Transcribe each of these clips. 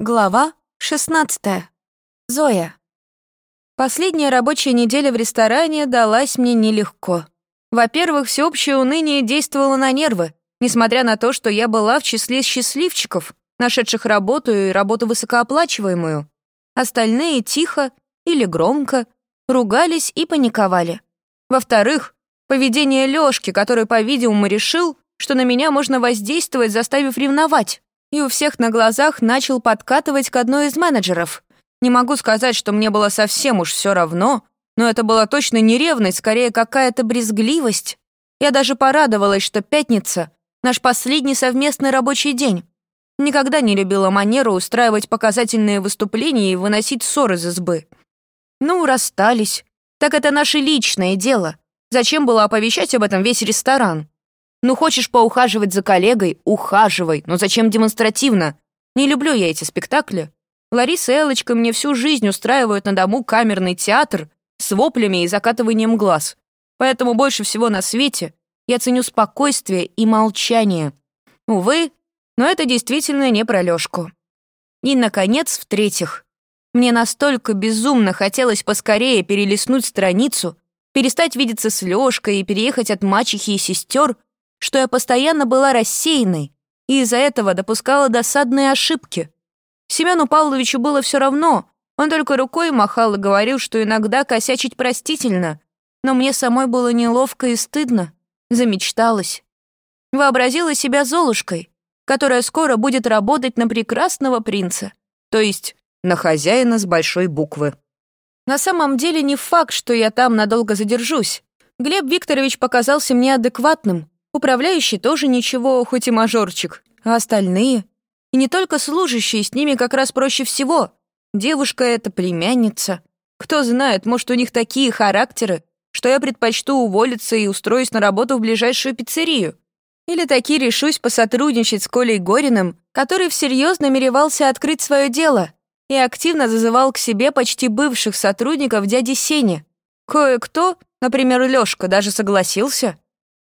Глава 16. Зоя. Последняя рабочая неделя в ресторане далась мне нелегко. Во-первых, всеобщее уныние действовало на нервы, несмотря на то, что я была в числе счастливчиков, нашедших работу и работу высокооплачиваемую. Остальные тихо или громко ругались и паниковали. Во-вторых, поведение Лёшки, который, по-видимому, решил, что на меня можно воздействовать, заставив ревновать и у всех на глазах начал подкатывать к одной из менеджеров. Не могу сказать, что мне было совсем уж все равно, но это была точно не ревность, скорее какая-то брезгливость. Я даже порадовалась, что пятница — наш последний совместный рабочий день. Никогда не любила манеру устраивать показательные выступления и выносить ссоры из избы. Ну, расстались. Так это наше личное дело. Зачем было оповещать об этом весь ресторан? Ну, хочешь поухаживать за коллегой — ухаживай, но зачем демонстративно? Не люблю я эти спектакли. Лариса и Элочка мне всю жизнь устраивают на дому камерный театр с воплями и закатыванием глаз. Поэтому больше всего на свете я ценю спокойствие и молчание. Увы, но это действительно не про Лёшку. И, наконец, в-третьих, мне настолько безумно хотелось поскорее перелистнуть страницу, перестать видеться с Лёшкой и переехать от мачехи и сестер, что я постоянно была рассеянной и из-за этого допускала досадные ошибки. Семену Павловичу было все равно, он только рукой махал и говорил, что иногда косячить простительно, но мне самой было неловко и стыдно, замечталась. Вообразила себя Золушкой, которая скоро будет работать на прекрасного принца, то есть на хозяина с большой буквы. На самом деле не факт, что я там надолго задержусь. Глеб Викторович показался мне адекватным, Управляющий тоже ничего, хоть и мажорчик. А остальные? И не только служащие, с ними как раз проще всего. Девушка — это племянница. Кто знает, может, у них такие характеры, что я предпочту уволиться и устроюсь на работу в ближайшую пиццерию. Или таки решусь посотрудничать с Колей Гориным, который всерьез намеревался открыть свое дело и активно зазывал к себе почти бывших сотрудников дяди Сени. Кое-кто, например, Лёшка, даже согласился.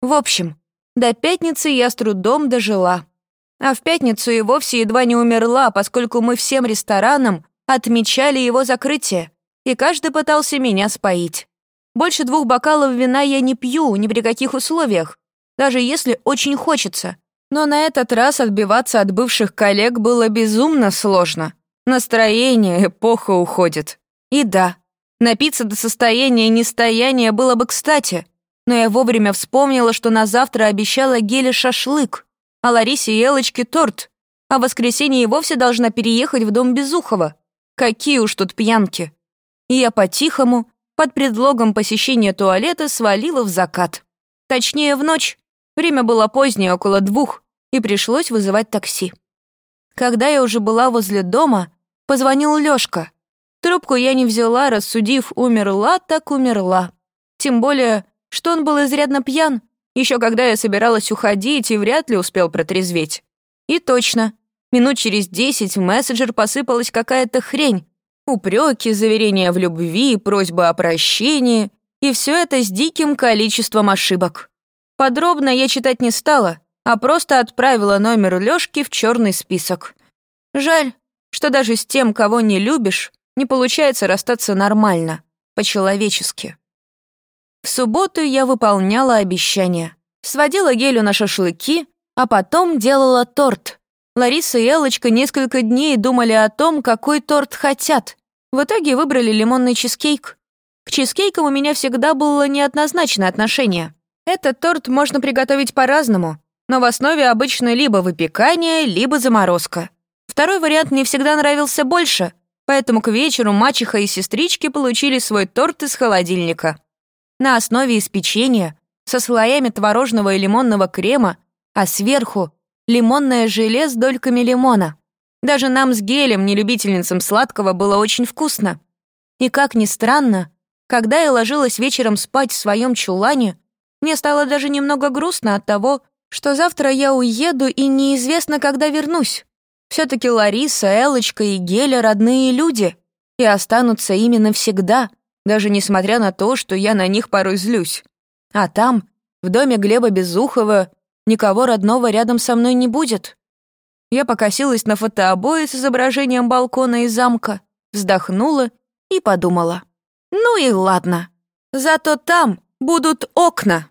В общем, до пятницы я с трудом дожила. А в пятницу и вовсе едва не умерла, поскольку мы всем ресторанам отмечали его закрытие, и каждый пытался меня споить. Больше двух бокалов вина я не пью ни при каких условиях, даже если очень хочется. Но на этот раз отбиваться от бывших коллег было безумно сложно. Настроение, эпоха уходит. И да, напиться до состояния нестояния было бы кстати, но я вовремя вспомнила, что на завтра обещала Геле шашлык, а Ларисе и Элочке торт, а в воскресенье и вовсе должна переехать в дом Безухова. Какие уж тут пьянки. И я по-тихому, под предлогом посещения туалета, свалила в закат. Точнее, в ночь. Время было позднее, около двух, и пришлось вызывать такси. Когда я уже была возле дома, позвонил Лёшка. Трубку я не взяла, рассудив, умерла так умерла. Тем более, что он был изрядно пьян, еще когда я собиралась уходить и вряд ли успел протрезветь. И точно, минут через десять в мессенджер посыпалась какая-то хрень. Упреки, заверения в любви, просьбы о прощении. И все это с диким количеством ошибок. Подробно я читать не стала, а просто отправила номер Лёшки в черный список. Жаль, что даже с тем, кого не любишь, не получается расстаться нормально, по-человечески. В субботу я выполняла обещания. Сводила Гелю на шашлыки, а потом делала торт. Лариса и Элочка несколько дней думали о том, какой торт хотят. В итоге выбрали лимонный чизкейк. К чизкейкам у меня всегда было неоднозначное отношение. Этот торт можно приготовить по-разному, но в основе обычно либо выпекание, либо заморозка. Второй вариант мне всегда нравился больше, поэтому к вечеру мачеха и сестрички получили свой торт из холодильника на основе из печенья, со слоями творожного и лимонного крема, а сверху — лимонное желе с дольками лимона. Даже нам с гелем, не любительницам сладкого, было очень вкусно. И как ни странно, когда я ложилась вечером спать в своем чулане, мне стало даже немного грустно от того, что завтра я уеду и неизвестно, когда вернусь. все таки Лариса, Элочка и Геля — родные люди и останутся ими навсегда — даже несмотря на то, что я на них порой злюсь. А там, в доме Глеба Безухова, никого родного рядом со мной не будет. Я покосилась на фотообои с изображением балкона и замка, вздохнула и подумала. Ну и ладно. Зато там будут окна.